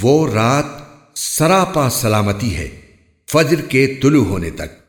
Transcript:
وہ رات سراپا سلامتی ہے فجر کے طلوع ہونے تک۔